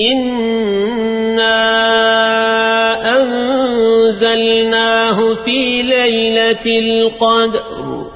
إنا أنزلناه في ليلة القدر